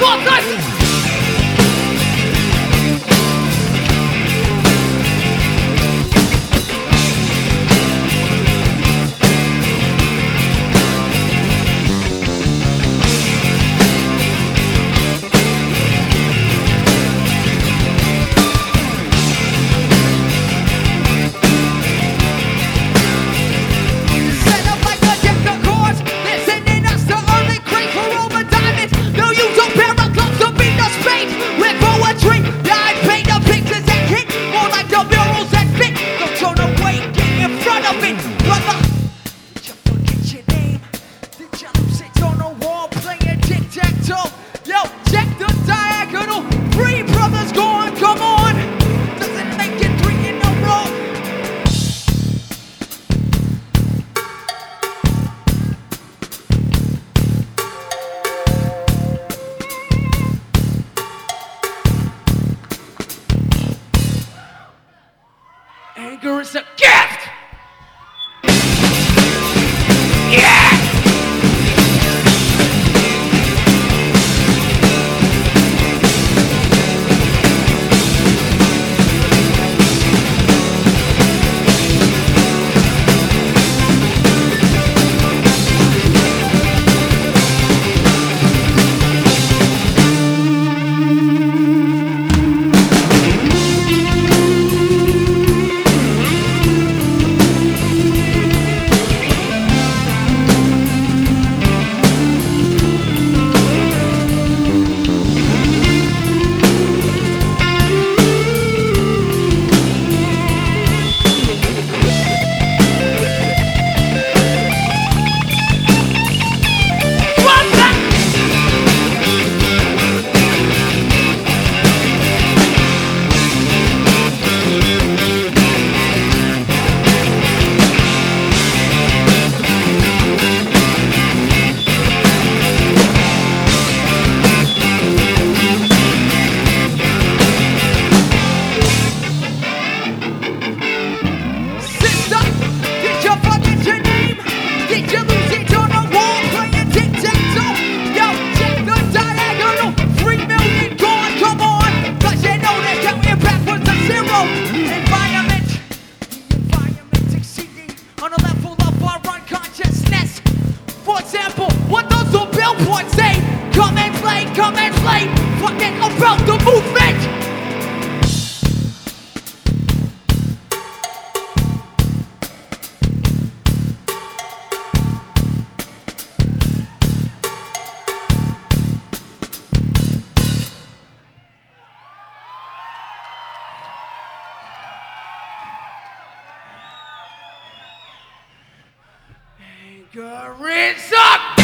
sua girl said, Get fucking about the movement. Rinse up!